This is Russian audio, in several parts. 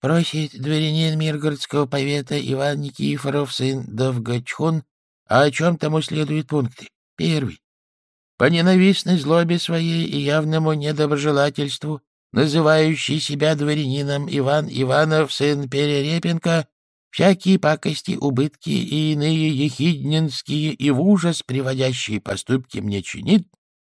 Просит дворянин Миргородского повета Иван Никифоров, сын Довгачхун, а о чем тому следуют пункты. Первый. По ненавистной злобе своей и явному недоброжелательству, называющий себя дворянином Иван Иванов, сын Перерепенко, всякие пакости, убытки и иные ехиднинские и в ужас приводящие поступки мне чинит,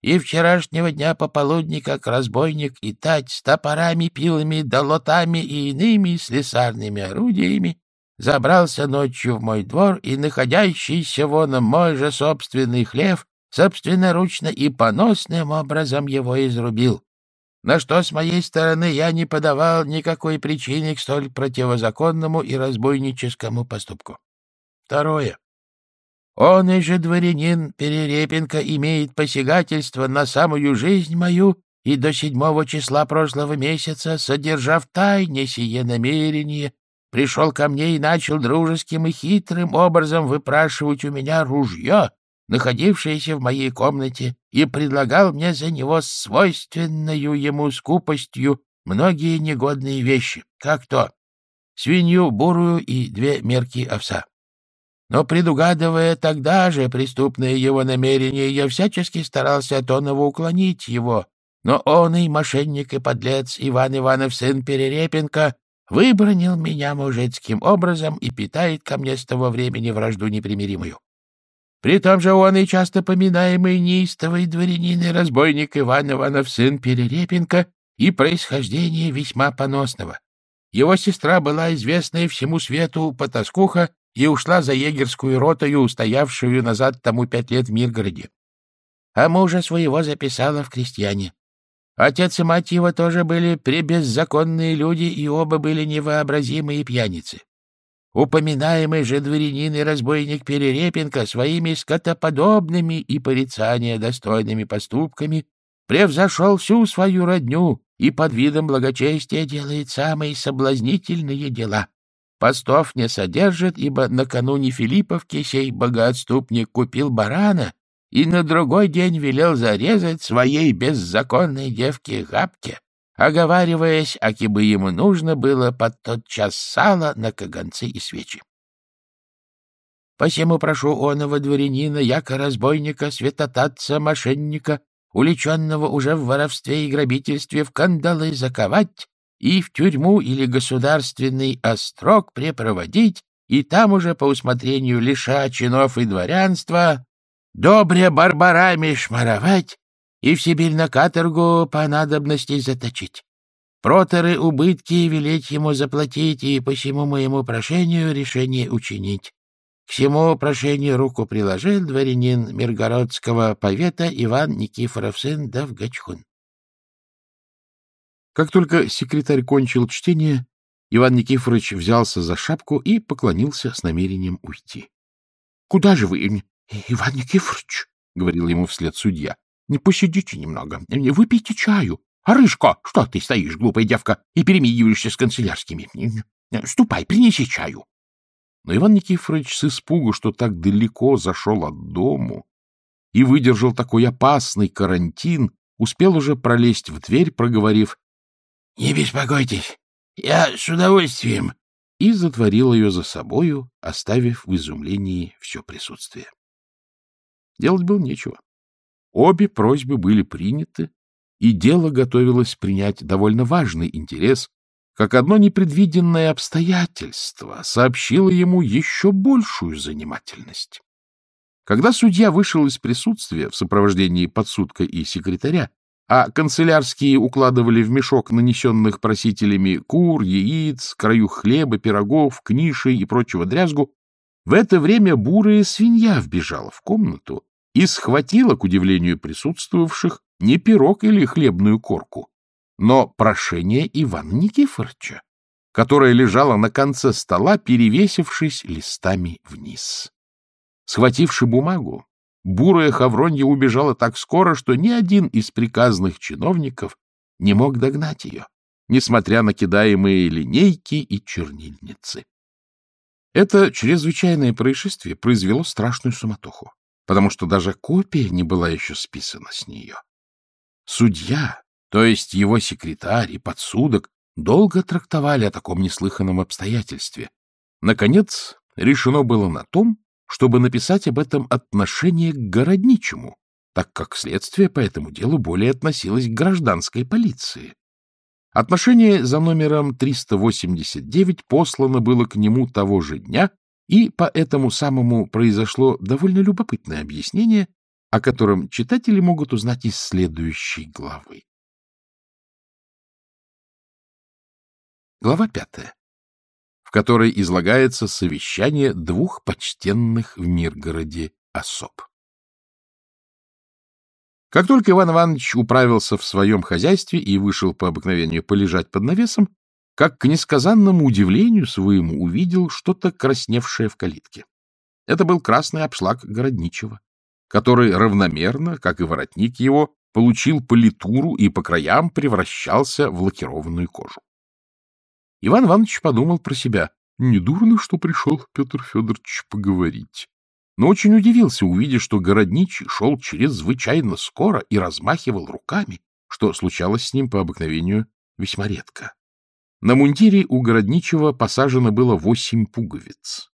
и вчерашнего дня пополудни, как разбойник и тать с топорами, пилами, долотами и иными слесарными орудиями, забрался ночью в мой двор и, находящийся вон мой же собственный хлев, собственноручно и поносным образом его изрубил. На что с моей стороны я не подавал никакой причины к столь противозаконному и разбойническому поступку. Второе. Он и же дворянин Перерепенко имеет посягательство на самую жизнь мою и до седьмого числа прошлого месяца, содержав тайне сие намерение, пришел ко мне и начал дружеским и хитрым образом выпрашивать у меня ружье, находившееся в моей комнате, и предлагал мне за него свойственную ему скупостью многие негодные вещи, как то свинью бурую и две мерки овса. Но, предугадывая тогда же преступное его намерение, я всячески старался от оного уклонить его. Но он и мошенник, и подлец Иван Иванов, сын Перерепенко, выбронил меня мужицким образом и питает ко мне с того времени вражду непримиримую. При том же он и часто поминаемый неистовый дворянин и разбойник Иван Иванов, сын Перерепенко, и происхождение весьма поносного. Его сестра была известная всему свету потаскуха и ушла за егерскую ротою, устоявшую назад тому пять лет в Миргороде. А мужа своего записала в крестьяне. Отец и мать его тоже были пребеззаконные люди, и оба были невообразимые пьяницы. Упоминаемый же дворянин и разбойник Перерепенко своими скотоподобными и порицания достойными поступками превзошел всю свою родню и под видом благочестия делает самые соблазнительные дела. Постов не содержит, ибо накануне Филипповки сей богоотступник купил барана и на другой день велел зарезать своей беззаконной девке Габке, оговариваясь, аки бы ему нужно было под тот час сала на каганцы и свечи. Посему прошу оного дворянина, яко разбойника, святотатца, мошенника, уличенного уже в воровстве и грабительстве, в кандалы заковать и в тюрьму или государственный острог препроводить, и там уже по усмотрению лиша чинов и дворянства добре барбарами шмаровать и в Сибирь на каторгу по надобности заточить. Проторы убытки велеть ему заплатить и по всему моему прошению решение учинить. К всему прошению руку приложил дворянин Миргородского повета Иван Никифоров сын Давгачхун. Как только секретарь кончил чтение, Иван Никифорович взялся за шапку и поклонился с намерением уйти. — Куда же вы, Иван Никифорович? — говорил ему вслед судья. — Не посидите немного, выпейте чаю. А Рыжко, что ты стоишь, глупая девка, и перемигиваешься с канцелярскими? Ступай, принеси чаю. Но Иван Никифорович с испугу, что так далеко зашел от дому и выдержал такой опасный карантин, успел уже пролезть в дверь, проговорив — Не беспокойтесь, я с удовольствием. И затворил ее за собою, оставив в изумлении все присутствие. Делать было нечего. Обе просьбы были приняты, и дело готовилось принять довольно важный интерес, как одно непредвиденное обстоятельство сообщило ему еще большую занимательность. Когда судья вышел из присутствия в сопровождении подсудка и секретаря, а канцелярские укладывали в мешок нанесенных просителями кур, яиц, краю хлеба, пирогов, книшей и прочего дрязгу, в это время бурая свинья вбежала в комнату и схватила, к удивлению присутствовавших, не пирог или хлебную корку, но прошение Ивана Никифоровича, которое лежало на конце стола, перевесившись листами вниз. Схвативши бумагу, бурая Хавронья убежала так скоро, что ни один из приказных чиновников не мог догнать ее, несмотря на кидаемые линейки и чернильницы. Это чрезвычайное происшествие произвело страшную суматоху, потому что даже копия не была еще списана с нее. Судья, то есть его секретарь и подсудок, долго трактовали о таком неслыханном обстоятельстве. Наконец, решено было на том, чтобы написать об этом отношение к городничему, так как следствие по этому делу более относилось к гражданской полиции. Отношение за номером 389 послано было к нему того же дня, и по этому самому произошло довольно любопытное объяснение, о котором читатели могут узнать из следующей главы. Глава пятая, в которой излагается совещание двух почтенных в Миргороде особ. Как только Иван Иванович управился в своем хозяйстве и вышел по обыкновению полежать под навесом, как к несказанному удивлению своему увидел что-то красневшее в калитке. Это был красный обшлаг городничего, который равномерно, как и воротник его, получил политуру и по краям превращался в лакированную кожу. Иван Иванович подумал про себя. Недурно, что пришел Петр Федорович поговорить. Но очень удивился, увидев, что городничий шел чрезвычайно скоро и размахивал руками, что случалось с ним по обыкновению весьма редко. На мундире у городничего посажено было восемь пуговиц.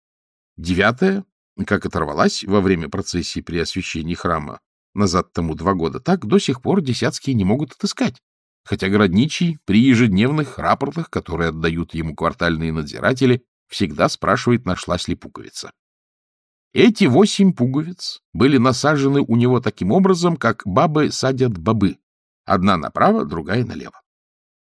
Девятая, как оторвалась во время процессии при освящении храма, назад тому два года, так до сих пор десятские не могут отыскать, хотя городничий при ежедневных рапортах, которые отдают ему квартальные надзиратели, всегда спрашивает, нашлась ли пуговица. Эти восемь пуговиц были насажены у него таким образом, как бабы садят бобы, одна направо, другая налево.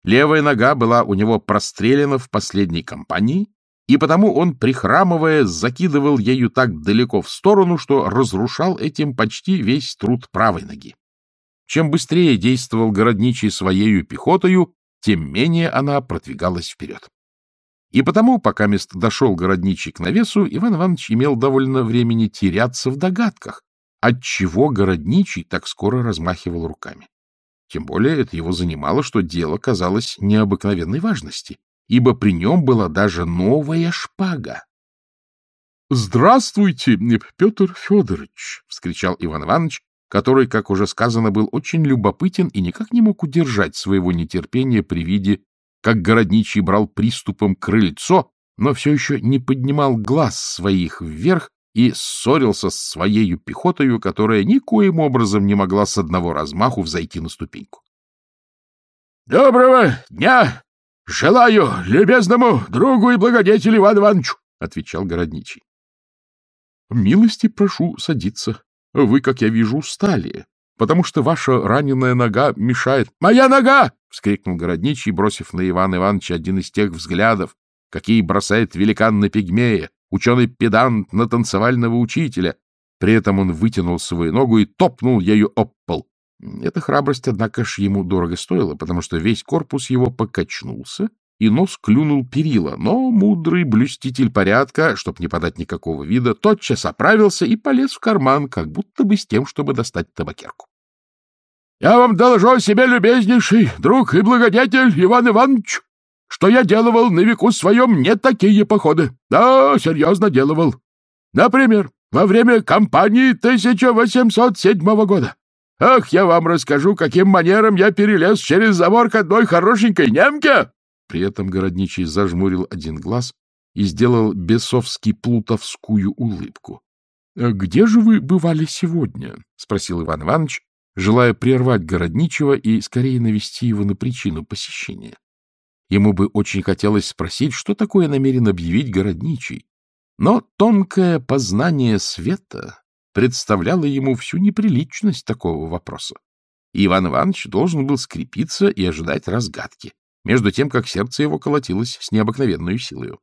Левая нога была у него прострелена в последней кампании, и потому он, прихрамывая, закидывал ею так далеко в сторону, что разрушал этим почти весь труд правой ноги. Чем быстрее действовал городничий своею пехотою, тем менее она продвигалась вперед. И потому, пока мест дошел городничий к навесу, Иван Иванович имел довольно времени теряться в догадках, отчего городничий так скоро размахивал руками. Тем более это его занимало, что дело казалось необыкновенной важности, ибо при нем была даже новая шпага. — Здравствуйте, Петр Федорович! — вскричал Иван Иванович, который, как уже сказано, был очень любопытен и никак не мог удержать своего нетерпения при виде, как городничий брал приступом крыльцо, но все еще не поднимал глаз своих вверх и ссорился с своею пехотою, которая никоим образом не могла с одного размаху взойти на ступеньку. — Доброго дня! Желаю любезному другу и благодетелю Ивану Ивановичу! — отвечал городничий. — Милости прошу садиться. Вы, как я вижу, устали, потому что ваша раненая нога мешает... — Моя нога! — вскрикнул городничий, бросив на Ивана Ивановича один из тех взглядов, какие бросает великан на пигмея, ученый-педант на танцевального учителя. При этом он вытянул свою ногу и топнул ею об пол. Эта храбрость, однако ж, ему дорого стоила, потому что весь корпус его покачнулся, и нос клюнул перила, но мудрый блюститель порядка, чтоб не подать никакого вида, тотчас оправился и полез в карман, как будто бы с тем, чтобы достать табакерку. — Я вам доложу о себе, любезнейший друг и благодетель Иван Иванович, что я делывал на веку своем не такие походы. Да, серьезно делывал. Например, во время кампании 1807 года. Ах, я вам расскажу, каким манером я перелез через забор к одной хорошенькой немке!» При этом городничий зажмурил один глаз и сделал бесовски-плутовскую улыбку. «А — Где же вы бывали сегодня? — спросил Иван Иванович, желая прервать городничего и скорее навести его на причину посещения. Ему бы очень хотелось спросить, что такое намерен объявить городничий. Но тонкое познание света представляло ему всю неприличность такого вопроса. И Иван Иванович должен был скрепиться и ожидать разгадки, между тем, как сердце его колотилось с необыкновенной силой.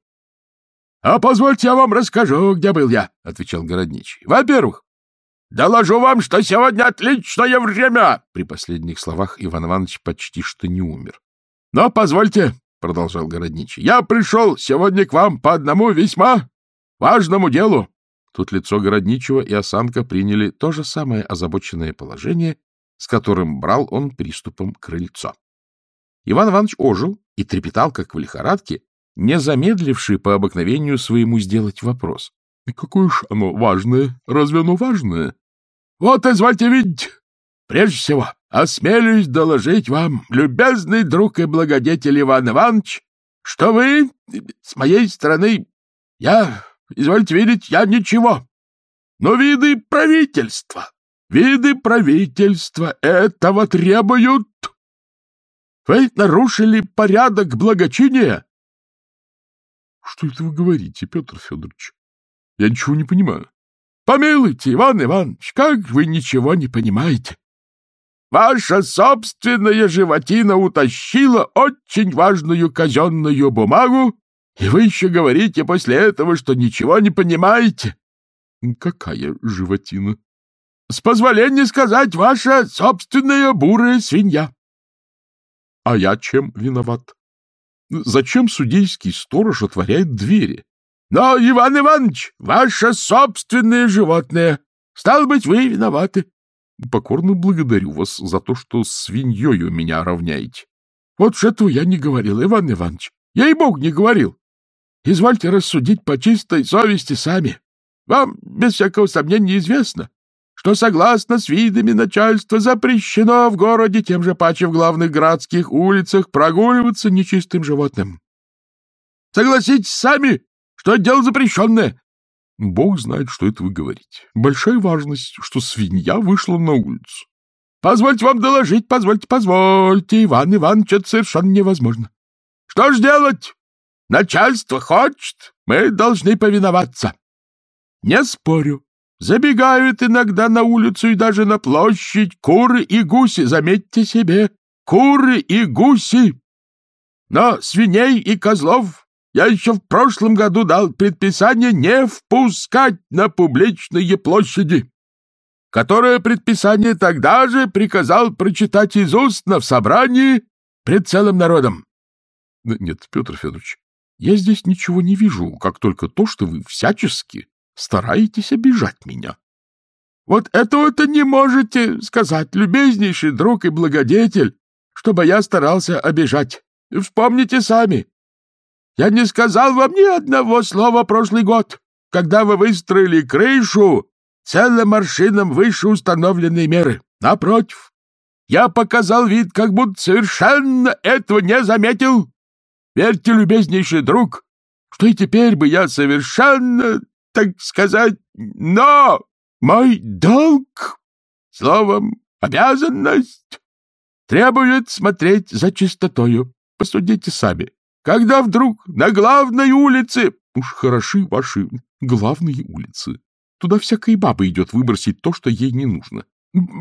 — А позвольте я вам расскажу, где был я, — отвечал городничий. — Во-первых, доложу вам, что сегодня отличное время. При последних словах Иван Иванович почти что не умер. — Но позвольте, — продолжал городничий, — я пришел сегодня к вам по одному весьма важному делу. Тут лицо городничего и осанка приняли то же самое озабоченное положение, с которым брал он приступом крыльцо. Иван Иванович ожил и трепетал, как в лихорадке, не замедливший по обыкновению своему сделать вопрос. — Какое ж оно важное? Разве оно важное? — Вот, извольте видеть, Прежде всего, осмелюсь доложить вам, любезный друг и благодетель Иван Иванович, что вы, с моей стороны, я, извольте видеть, я ничего. Но виды правительства, виды правительства этого требуют. Вы нарушили порядок благочиния. — Что это вы говорите, Петр Федорович? Я ничего не понимаю. — Помилуйте, Иван Иванович, как вы ничего не понимаете? Ваша собственная животина утащила очень важную казенную бумагу, и вы еще говорите после этого, что ничего не понимаете. — Какая животина? — С позволения сказать, ваша собственная бурая свинья. — А я чем виноват? Зачем судейский сторож отворяет двери? — Но, Иван Иванович, ваше собственное животное. Стало быть, вы виноваты. — Покорно благодарю вас за то, что свиньей у меня равняете. — Вот что этого я не говорил, Иван Иванович. Я и бог не говорил. Извольте рассудить по чистой совести сами. Вам, без всякого сомнения, известно, что, согласно с видами начальства, запрещено в городе тем же паче в главных городских улицах прогуливаться нечистым животным. Согласитесь сами, что это дело запрещенное. Бог знает, что это вы говорите. Большая важность, что свинья вышла на улицу. Позвольте вам доложить, позвольте, позвольте, Иван Иванович, это совершенно невозможно. Что ж делать? Начальство хочет, мы должны повиноваться. Не спорю. Забегают иногда на улицу и даже на площадь куры и гуси, заметьте себе, куры и гуси. Но свиней и козлов я еще в прошлом году дал предписание не впускать на публичные площади, которое предписание тогда же приказал прочитать из устно в собрании пред целым народом. — Нет, Петр Федорович, я здесь ничего не вижу, как только то, что вы всячески стараетесь обижать меня. — Вот этого-то не можете сказать, любезнейший друг и благодетель, чтобы я старался обижать. Вспомните сами, я не сказал вам ни одного слова прошлый год, когда вы выстроили крышу целым аршином выше установленной меры. Напротив, я показал вид, как будто совершенно этого не заметил. Верьте, любезнейший друг, что и теперь бы я совершенно, так сказать, но мой долг, словом, обязанность, требует смотреть за чистотою. Посудите сами. Когда вдруг на главной улице... Уж хороши ваши главные улицы. Туда всякая баба идет выбросить то, что ей не нужно.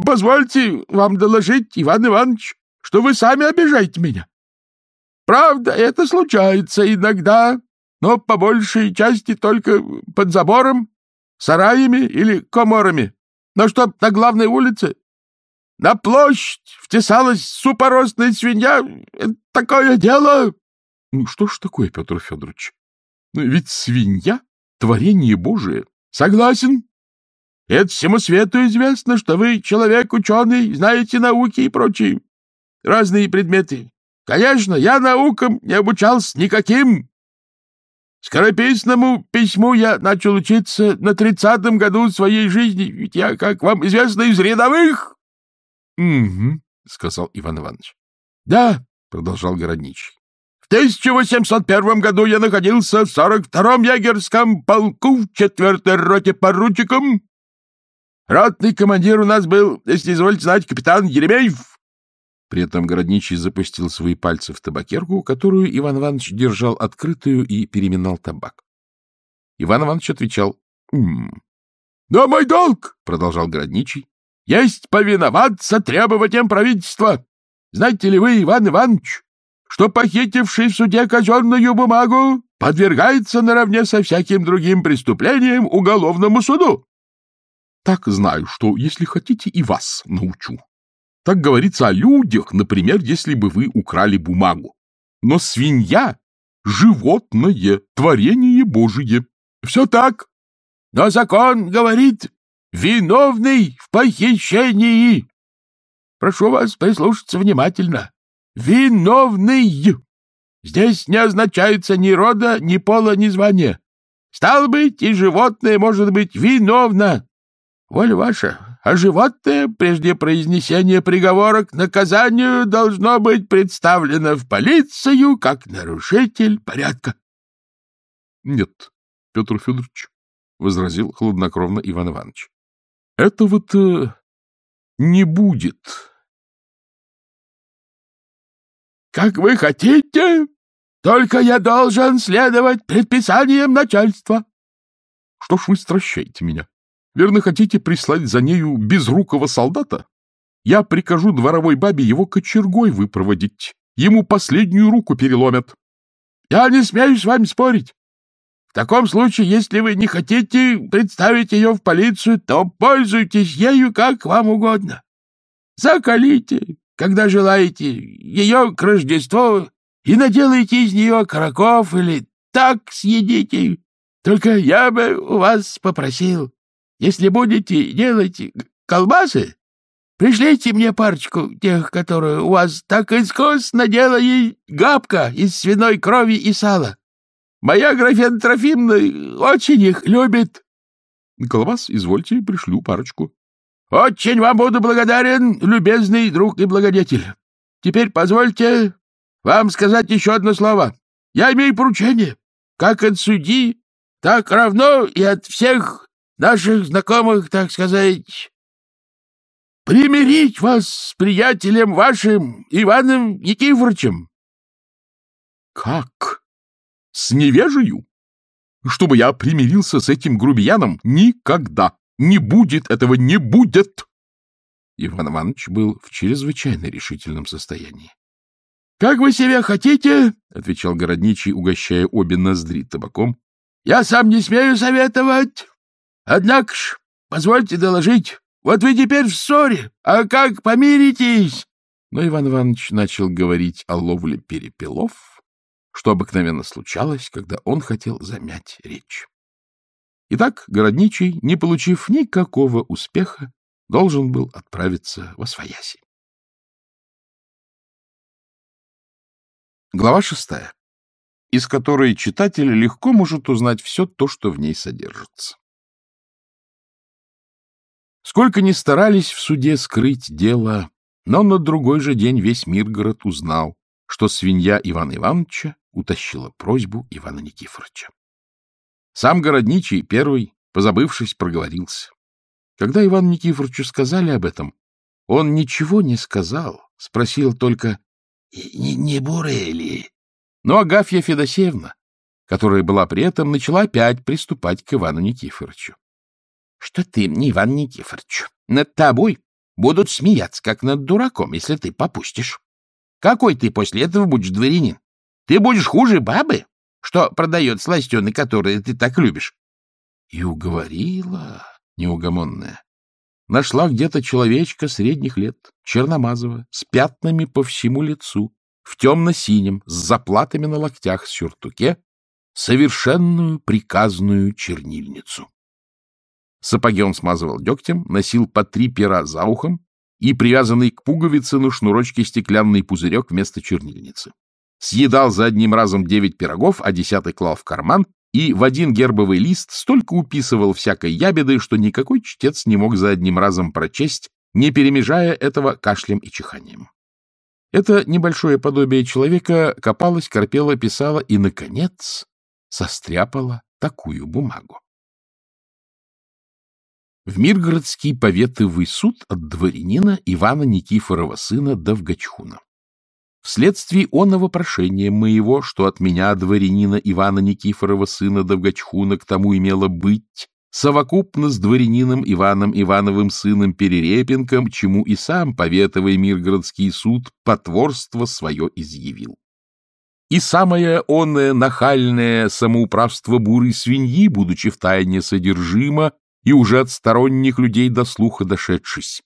Позвольте вам доложить, Иван Иванович, что вы сами обижаете меня. Правда, это случается иногда, но по большей части только под забором, сараями или коморами. Но чтоб на главной улице на площадь втесалась супоросная свинья — такое дело... Ну, что ж такое, Петр Федорович? Ну, ведь свинья — творение Божие. Согласен. Это всему свету известно, что вы человек ученый, знаете науки и прочие разные предметы. Конечно, я наукам не обучался никаким. Скорописному письму я начал учиться на тридцатом году своей жизни, ведь я, как вам известно, из рядовых. — Угу, — сказал Иван Иванович. — Да, — продолжал городничий. 1801 году я находился в 42-м ягерском полку в четвертой роте поручиком. Ротный командир у нас был, если изволите знать, капитан Еремеев. При этом городничий запустил свои пальцы в табакерку, которую Иван Иванович держал открытую и переминал табак. Иван Иванович отвечал «М-м». «Но мой долг, — продолжал городничий, — есть повиноваться требованиям правительства. Знаете ли вы, Иван Иванович, что похитивший в суде казенную бумагу подвергается наравне со всяким другим преступлением уголовному суду. Так знаю, что, если хотите, и вас научу. Так говорится о людях, например, если бы вы украли бумагу. Но свинья — животное, творение Божие. Все так. Но закон говорит, виновный в похищении. Прошу вас прислушаться внимательно виновный. Здесь не означается ни рода, ни пола, ни звания. Стало быть, и животное может быть виновно. Воля ваша, а животное, прежде произнесения приговора к наказанию, должно быть представлено в полицию как нарушитель порядка. — Нет, Петр Федорович, — возразил хладнокровно Иван Иванович, — этого-то не будет. — Как вы хотите, только я должен следовать предписаниям начальства. — Что ж вы стращаете меня? Верно, хотите прислать за нею безрукого солдата? Я прикажу дворовой бабе его кочергой выпроводить. Ему последнюю руку переломят. — Я не смею с вами спорить. В таком случае, если вы не хотите представить ее в полицию, то пользуйтесь ею как вам угодно. Закалите, когда желаете, ее к Рождеству и наделайте из нее караков или так съедите. Только я бы у вас попросил, если будете делать колбасы, пришлите мне парочку тех, которые у вас так искусно делает габка из свиной крови и сала. Моя Графена Трофимовна очень их любит. — Колбас, извольте, пришлю парочку. — Очень вам буду благодарен, любезный друг и благодетель. Теперь позвольте вам сказать еще одно слово. Я имею поручение, как от судьи, так равно и от всех наших знакомых, так сказать, примирить вас с приятелем вашим Иваном Никифоровичем. — Как? С невежею? Чтобы я примирился с этим грубияном? Никогда! Не будет этого, не будет! Иван Иванович был в чрезвычайно решительном состоянии. — Как вы себе хотите, — отвечал городничий, угощая обе ноздри табаком. — Я сам не смею советовать. Однако ж, позвольте доложить, вот вы теперь в ссоре, а как помиритесь? Но Иван Иванович начал говорить о ловле перепелов, что обыкновенно случалось, когда он хотел замять речь. Итак, городничий, не получив никакого успеха, должен был отправиться во свояси. Глава шестая, из которой читатель легко может узнать все то, что в ней содержится. Сколько ни старались в суде скрыть дело, но на другой же день весь Миргород узнал, что свинья Ивана Ивановича утащила просьбу Ивана Никифоровича. Сам городничий первый, позабывшись, проговорился. Когда Ивану Никифоровичу сказали об этом, он ничего не сказал, спросил только, не, не бурые ли? Но Агафья Федосеевна, которая была при этом, начала опять приступать к Ивану Никифоровичу. — Что ты, Иван Никифорович, над тобой будут смеяться, как над дураком, если ты попустишь. Какой ты после этого будешь дворянин? Ты будешь хуже бабы, что продает сластены, которые ты так любишь. И уговорила неугомонная. Нашла где-то человечка средних лет, черномазого, с пятнами по всему лицу, в темно-синем, с заплатами на локтях, сюртуке, совершенную приказную чернильницу. Сапоги он смазывал дегтем, носил по три пера за ухом и привязанный к пуговице на шнурочке стеклянный пузырек вместо чернильницы. Съедал за одним разом девять пирогов, а десятый клал в карман и в один гербовый лист столько уписывал всякой ябеды, что никакой чтец не мог за одним разом прочесть, не перемежая этого кашлем и чиханием. Это небольшое подобие человека копалось, корпело, писало и, наконец, состряпало такую бумагу. В Миргородский поветовый суд от дворянина Ивана Никифорова сына Довгачхуна. Вследствие оного прошения моего, что от меня, дворянина Ивана Никифорова, сына Довгачхуна, к тому имело быть, совокупно с дворянином Иваном Ивановым сыном Перерепенком, чему и сам поветовый Миргородский суд потворство свое изъявил. И самое онное нахальное самоуправство бурой свиньи, будучи в тайне содержимо, и уже от сторонних людей до слуха дошедшись,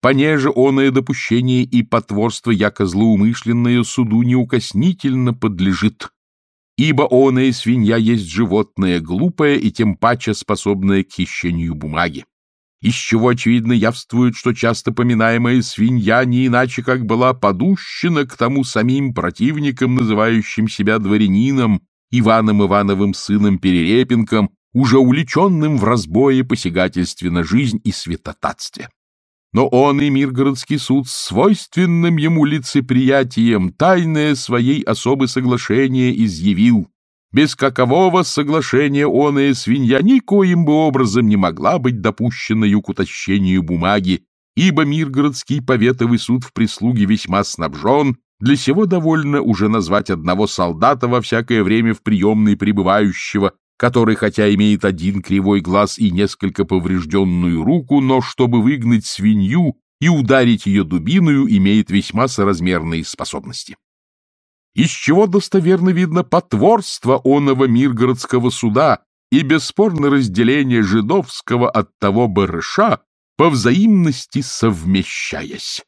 понеже оное допущение и потворство яко злоумышленное суду неукоснительно подлежит, ибо оное свинья есть животное глупое и тем паче способное к хищению бумаги. Из чего, очевидно, явствует, что часто поминаемая свинья не иначе как была подущена к тому самим противникам, называющим себя дворянином, Иваном Ивановым сыном Перерепенком, уже уличенным в разбое, посягательстве на жизнь и святотатстве. Но он и Миргородский суд свойственным ему лицеприятием тайное своей особы соглашение изъявил. Без какового соглашения он и свинья никоим бы образом не могла быть допущенною к утащению бумаги, ибо Миргородский поветовый суд в прислуге весьма снабжен, для сего довольно уже назвать одного солдата во всякое время в приемной пребывающего, который, хотя имеет один кривой глаз и несколько поврежденную руку, но чтобы выгнать свинью и ударить ее дубиною, имеет весьма соразмерные способности. Из чего достоверно видно потворство оного Миргородского суда и бесспорно разделение жидовского от того барыша, по взаимности совмещаясь.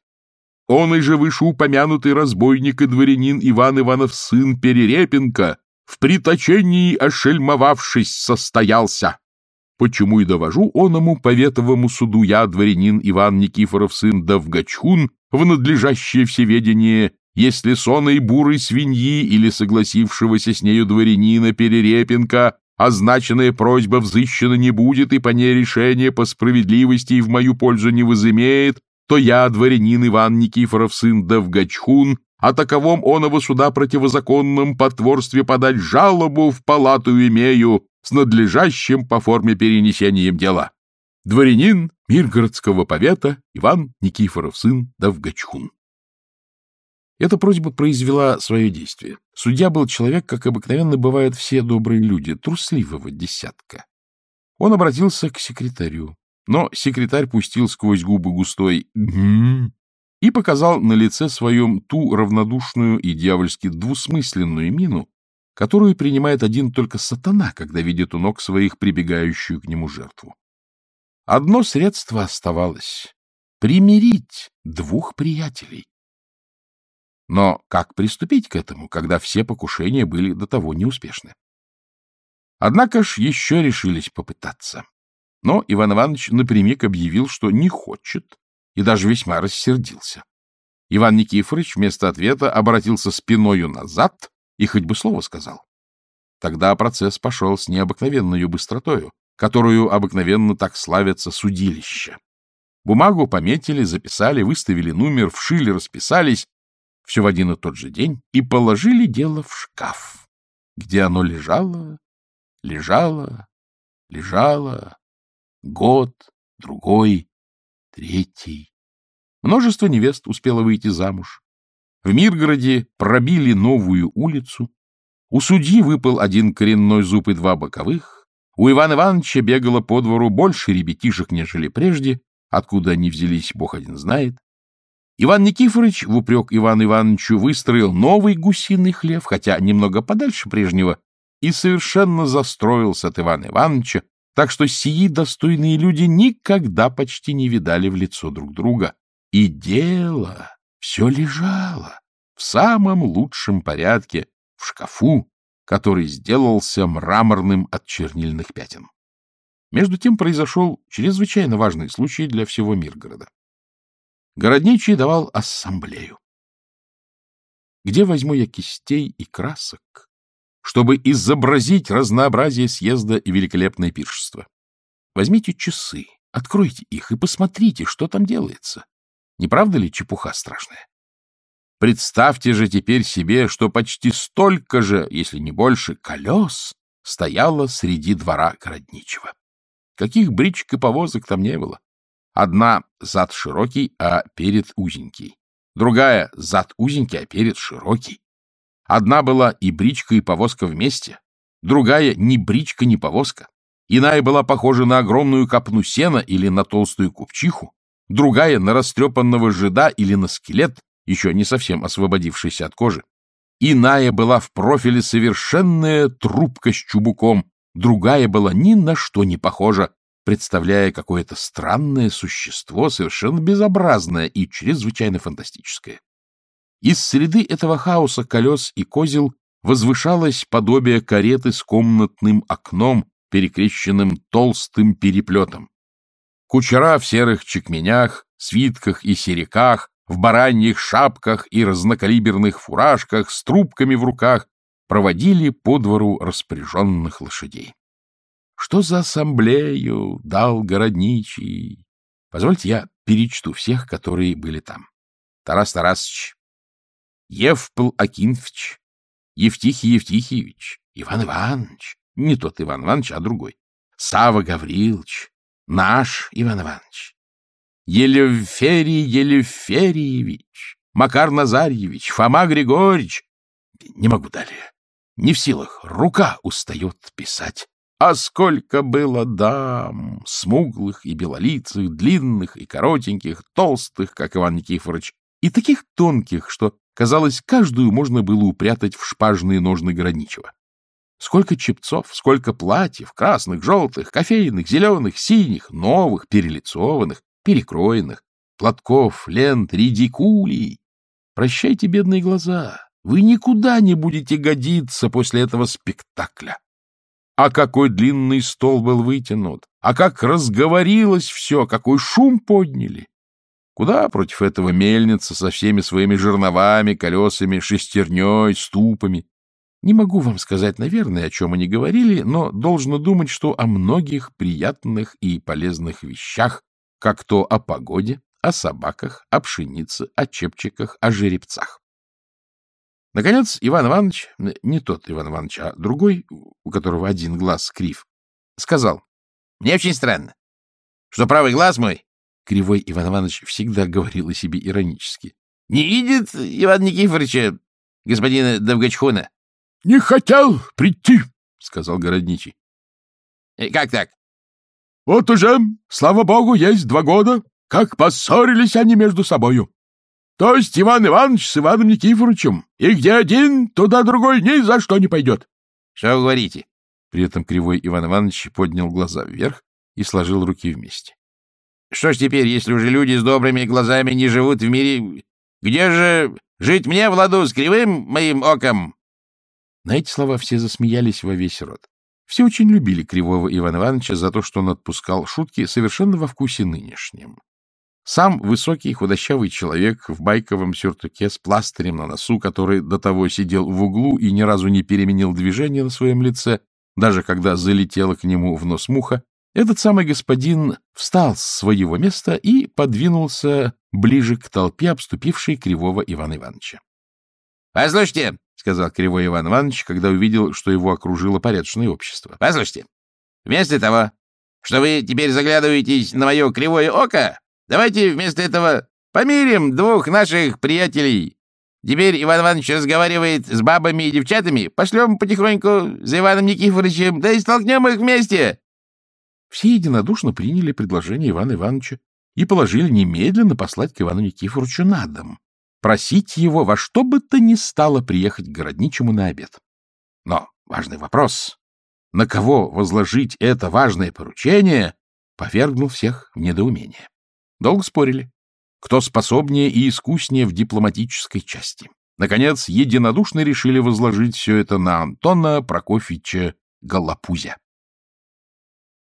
Он и же вышеупомянутый разбойник и дворянин Иван Иванов сын Перерепенко в приточении ошельмовавшись состоялся. Почему и довожу оному поветовому суду я, дворянин Иван Никифоров, сын Довгачхун, в надлежащее всеведение, если сонной бурой свиньи или согласившегося с нею дворянина Перерепенко означенная просьба взыщена не будет и по ней решение по справедливости и в мою пользу не возымеет, то я, дворянин Иван Никифоров, сын Довгачхун, о таковом оного суда противозаконном потворстве подать жалобу в палату имею с надлежащим по форме перенесением дела. Дворянин Миргородского повета Иван Никифоров, сын Довгачхун. Эта просьба произвела свое действие. Судья был человек, как обыкновенно бывают все добрые люди, трусливого десятка. Он обратился к секретарю, но секретарь пустил сквозь губы густой «гм» и показал на лице своем ту равнодушную и дьявольски двусмысленную мину, которую принимает один только сатана, когда видит у ног своих прибегающую к нему жертву. Одно средство оставалось — примирить двух приятелей. Но как приступить к этому, когда все покушения были до того неуспешны? Однако ж еще решились попытаться. Но Иван Иванович напрямик объявил, что не хочет, и даже весьма рассердился. Иван Никифорович вместо ответа обратился спиною назад и хоть бы слово сказал. Тогда процесс пошел с необыкновенной быстротою, которую обыкновенно так славятся судилища. Бумагу пометили, записали, выставили номер, вшили, расписались, все в один и тот же день, и положили дело в шкаф, где оно лежало, лежало, лежало, год, другой, третий. Множество невест успело выйти замуж. В Миргороде пробили новую улицу. У судьи выпал один коренной зуб и два боковых. У Ивана Ивановича бегало по двору больше ребятишек, нежели прежде. Откуда они взялись, бог один знает. Иван Никифорович в упрек Ивану Ивановичу выстроил новый гусиный хлев, хотя немного подальше прежнего, и совершенно застроился от Ивана Ивановича, так что сии достойные люди никогда почти не видали в лицо друг друга. И дело все лежало в самом лучшем порядке в шкафу, который сделался мраморным от чернильных пятен. Между тем произошел чрезвычайно важный случай для всего Миргорода. Городничий давал ассамблею. Где возьму я кистей и красок, чтобы изобразить разнообразие съезда и великолепное пиршество? Возьмите часы, откройте их и посмотрите, что там делается. Не правда ли чепуха страшная? Представьте же теперь себе, что почти столько же, если не больше, колес стояло среди двора городничего. Каких бричек и повозок там не было. Одна зад широкий, а перед узенький. Другая зад узенький, а перед широкий. Одна была и бричка, и повозка вместе. Другая ни бричка, ни повозка. Иная была похожа на огромную копну сена или на толстую купчиху. Другая — на растрепанного жида или на скелет, еще не совсем освободившийся от кожи. Иная была в профиле совершенная трубка с чубуком, другая была ни на что не похожа, представляя какое-то странное существо, совершенно безобразное и чрезвычайно фантастическое. Из среды этого хаоса колес и козел возвышалось подобие кареты с комнатным окном, перекрещенным толстым переплетом. Кучера в серых чекменях, свитках и сериках, в бараньих шапках и разнокалиберных фуражках с трубками в руках проводили по двору распоряженных лошадей. Что за ассамблею дал городничий? Позвольте я перечту всех, которые были там. Тарас Тарасович, Евпл Акинфович, Евтихий Евтихиевич, Иван Иванович, не тот Иван Иванович, а другой, Сава Гаврилович, наш Иван Иванович, Елеферий Елефериевич, Макар Назарьевич, Фома Григорьевич. Не могу далее. Не в силах, рука устает писать. А сколько было дам, смуглых и белолицых, длинных и коротеньких, толстых, как Иван Никифорович, и таких тонких, что, казалось, каждую можно было упрятать в шпажные ножны Граничева. Сколько чепцов, сколько платьев, красных, желтых, кофейных, зеленых, синих, новых, перелицованных, перекроенных, платков, лент, редикулей. Прощайте, бедные глаза, вы никуда не будете годиться после этого спектакля. А какой длинный стол был вытянут, а как разговорилось все, какой шум подняли. Куда против этого мельница со всеми своими жерновами, колесами, шестерней, ступами? Не могу вам сказать, наверное, о чем они говорили, но должно думать, что о многих приятных и полезных вещах, как то о погоде, о собаках, о пшенице, о чепчиках, о жеребцах. Наконец, Иван Иванович, не тот Иван Иванович, а другой, у которого один глаз крив, сказал, — Мне очень странно, что правый глаз мой, Кривой Иван Иванович всегда говорил о себе иронически, — не видит Ивана Никифоровича, господина Довгачхуна. — Не хотел прийти, — сказал городничий. — Как так? — Вот уже, слава богу, есть два года, как поссорились они между собою. То есть Иван Иванович с Иваном Никифоровичем. И где один, туда другой ни за что не пойдет. — Что вы говорите? При этом кривой Иван Иванович поднял глаза вверх и сложил руки вместе. — Что ж теперь, если уже люди с добрыми глазами не живут в мире? Где же жить мне в ладу с кривым моим оком? На эти слова все засмеялись во весь рот. Все очень любили кривого Ивана Ивановича за то, что он отпускал шутки совершенно во вкусе нынешнем. Сам высокий худощавый человек в байковом сюртуке с пластырем на носу, который до того сидел в углу и ни разу не переменил движение на своем лице, даже когда залетела к нему в нос муха, этот самый господин встал с своего места и подвинулся ближе к толпе, обступившей Кривого Ивана Ивановича. — Послушайте, — сказал Кривой Иван Иванович, когда увидел, что его окружило порядочное общество. — Послушайте, вместо того, что вы теперь заглядываетесь на мое кривое око, Давайте вместо этого помирим двух наших приятелей. Теперь Иван Иванович разговаривает с бабами и девчатами. Пошлем потихоньку за Иваном Никифоровичем, да и столкнем их вместе. Все единодушно приняли предложение Ивана Ивановича и положили немедленно послать к Ивану Никифоровичу на дом, просить его во что бы то ни стало приехать к городничему на обед. Но важный вопрос, на кого возложить это важное поручение, повергнул всех в недоумение. Долго спорили, кто способнее и искуснее в дипломатической части. Наконец, единодушно решили возложить все это на Антона Прокофьевича Голопузя.